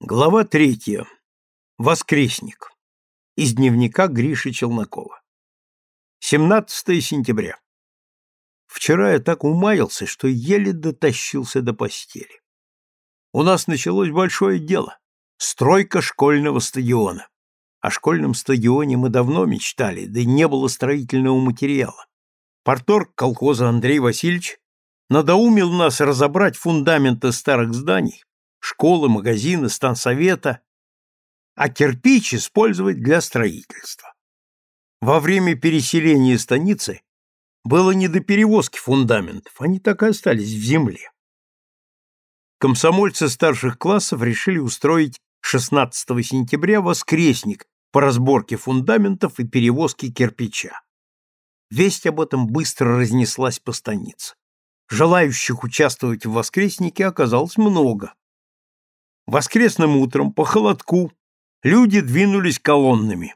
Глава третья. Воскресник. Из дневника Гриши Челнокова. 17 сентября. Вчера я так умаялся, что еле дотащился до постели. У нас началось большое дело — стройка школьного стадиона. О школьном стадионе мы давно мечтали, да не было строительного материала. Порторг колхоза Андрей Васильевич надоумил нас разобрать фундаменты старых зданий, школы, магазины, станцовета, а кирпич использовать для строительства. Во время переселения станицы было не до перевозки фундаментов, они так и остались в земле. Комсомольцы старших классов решили устроить 16 сентября воскресник по разборке фундаментов и перевозке кирпича. Весть об этом быстро разнеслась по станице. Желающих участвовать в воскреснике оказалось много. Воскресным утром по холодку люди двинулись колоннами.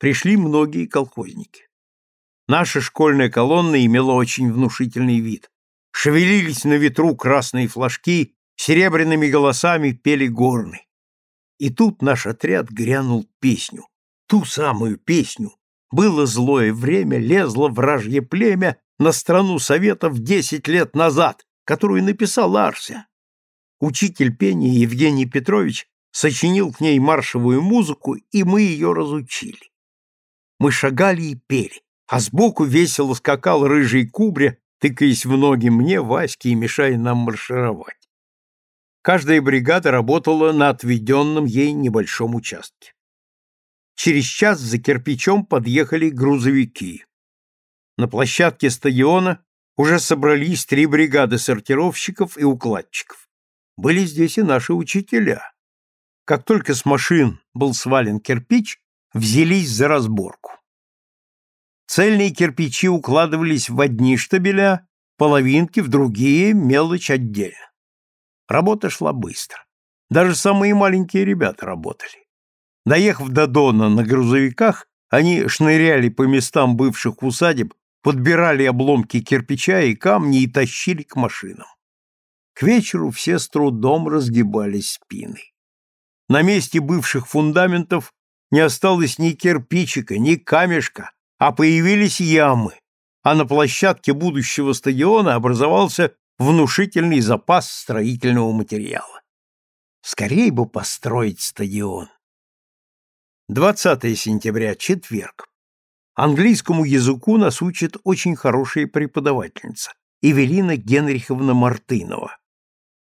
Пришли многие колхозники. Наша школьная колонна имела очень внушительный вид. Шевелились на ветру красные флажки, серебряными голосами пели горны. И тут наш отряд грянул песню, ту самую песню. Было злое время, лезло вражье племя на страну Советов десять лет назад, которую написал Арся. Учитель пения Евгений Петрович сочинил к ней маршевую музыку, и мы ее разучили. Мы шагали и пели, а сбоку весело скакал рыжий кубря, тыкаясь в ноги мне, Ваське, и мешая нам маршировать. Каждая бригада работала на отведенном ей небольшом участке. Через час за кирпичом подъехали грузовики. На площадке стадиона уже собрались три бригады сортировщиков и укладчиков были здесь и наши учителя. Как только с машин был свален кирпич, взялись за разборку. Цельные кирпичи укладывались в одни штабеля, половинки в другие, мелочь отдельно. Работа шла быстро. Даже самые маленькие ребята работали. Доехав до Дона на грузовиках, они шныряли по местам бывших усадеб, подбирали обломки кирпича и камни и тащили к машинам. К вечеру все с трудом разгибались спины. На месте бывших фундаментов не осталось ни кирпичика, ни камешка, а появились ямы, а на площадке будущего стадиона образовался внушительный запас строительного материала. Скорей бы построить стадион. 20 сентября, четверг. Английскому языку нас учит очень хорошая преподавательница Эвелина Генриховна Мартынова.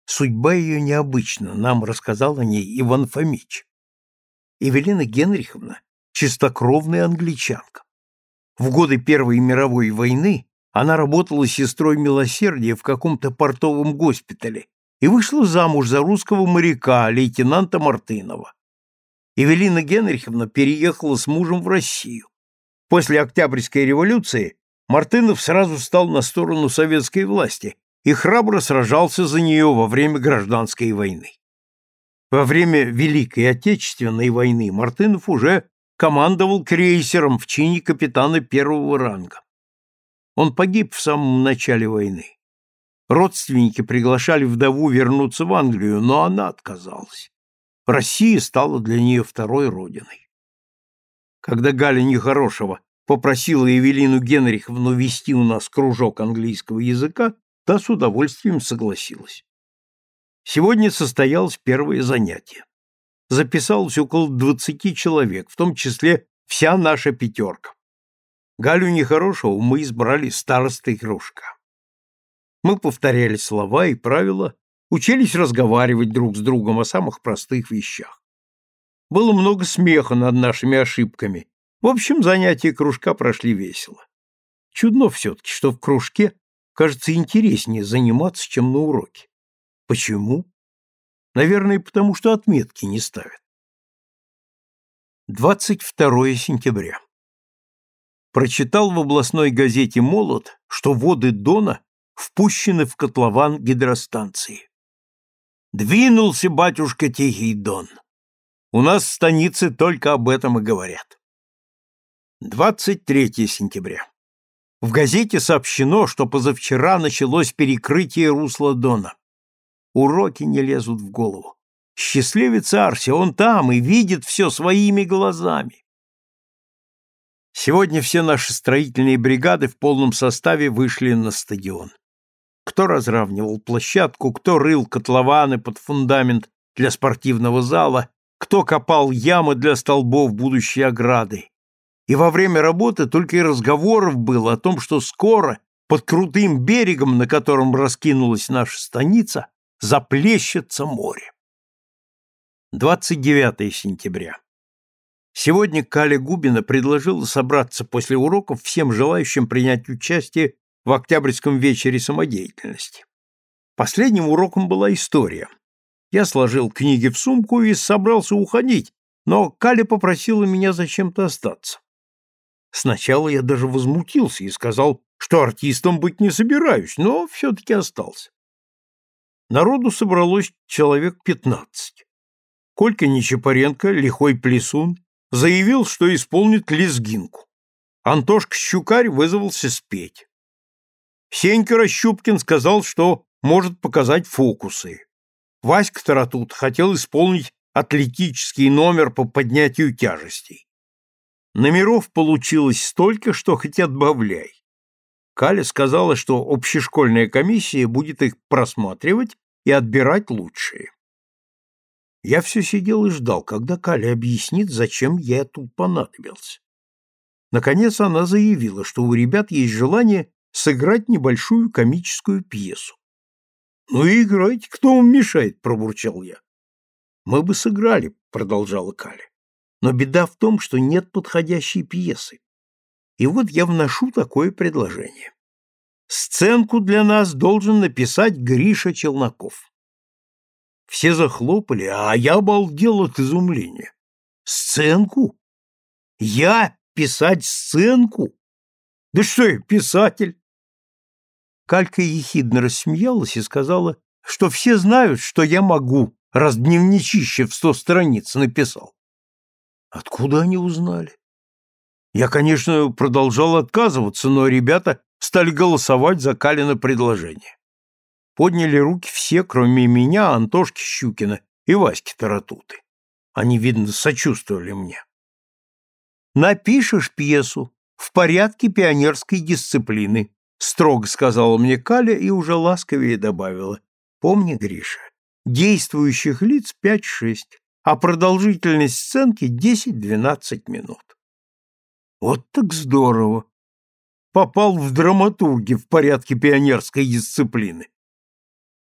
Судьба ее необычна, нам рассказал о ней Иван Фомич. Евелина Генриховна – чистокровная англичанка. В годы Первой мировой войны она работала сестрой милосердия в каком-то портовом госпитале и вышла замуж за русского моряка, лейтенанта Мартынова. Евелина Генриховна переехала с мужем в Россию. После Октябрьской революции Мартынов сразу стал на сторону советской власти и храбро сражался за нее во время гражданской войны. Во время Великой Отечественной войны Мартынов уже командовал крейсером в чине капитана первого ранга. Он погиб в самом начале войны. Родственники приглашали вдову вернуться в Англию, но она отказалась. Россия стала для нее второй родиной. Когда Галя Нехорошего попросила Евелину Генриховну вести у нас кружок английского языка, Та с удовольствием согласилась. Сегодня состоялось первое занятие. Записалось около двадцати человек, в том числе вся наша пятерка. Галю Нехорошего мы избрали старостой кружка. Мы повторяли слова и правила, учились разговаривать друг с другом о самых простых вещах. Было много смеха над нашими ошибками. В общем, занятия кружка прошли весело. Чудно все-таки, что в кружке кажется интереснее заниматься, чем на уроке. Почему? Наверное, потому что отметки не ставят. 22 сентября. Прочитал в областной газете «Молот», что воды Дона впущены в котлован гидростанции. Двинулся батюшка Тихий Дон. У нас в станице только об этом и говорят. 23 сентября. В газете сообщено, что позавчера началось перекрытие русла Дона. Уроки не лезут в голову. Счастливец Арси, он там и видит все своими глазами. Сегодня все наши строительные бригады в полном составе вышли на стадион. Кто разравнивал площадку, кто рыл котлованы под фундамент для спортивного зала, кто копал ямы для столбов будущей ограды. И во время работы только и разговоров было о том, что скоро под крутым берегом, на котором раскинулась наша станица, заплещется море. 29 сентября. Сегодня Каля Губина предложила собраться после уроков всем желающим принять участие в Октябрьском вечере самодеятельности. Последним уроком была история. Я сложил книги в сумку и собрался уходить, но Каля попросила меня зачем-то остаться. Сначала я даже возмутился и сказал, что артистом быть не собираюсь, но все-таки остался. Народу собралось человек пятнадцать. Колька Нечапаренко, лихой плесун, заявил, что исполнит лезгинку. Антошка Щукарь вызвался спеть. Сенька Расщупкин сказал, что может показать фокусы. Васька Таратут хотел исполнить атлетический номер по поднятию тяжестей. Номеров получилось столько, что хоть отбавляй. Каля сказала, что общешкольная комиссия будет их просматривать и отбирать лучшие. Я все сидел и ждал, когда Каля объяснит, зачем я тут понадобился. Наконец она заявила, что у ребят есть желание сыграть небольшую комическую пьесу. «Ну и играйте, кто вам мешает?» – пробурчал я. «Мы бы сыграли», – продолжала Каля. «Но беда в том, что нет подходящей пьесы. И вот я вношу такое предложение. Сценку для нас должен написать Гриша Челноков. Все захлопали, а я обалдел от изумления. Сценку? Я писать сценку? Да что я, писатель? Калька ехидно рассмеялась и сказала, что все знают, что я могу, раз дневничище в сто страниц написал. Откуда они узнали? Я, конечно, продолжал отказываться, но ребята стали голосовать за Калина предложение. Подняли руки все, кроме меня, Антошки Щукина и Васьки Таратуты. Они, видно, сочувствовали мне. «Напишешь пьесу в порядке пионерской дисциплины», строго сказала мне Каля и уже ласковее добавила. «Помни, Гриша, действующих лиц пять-шесть, а продолжительность сценки десять-двенадцать минут». Вот так здорово! Попал в драматурги в порядке пионерской дисциплины.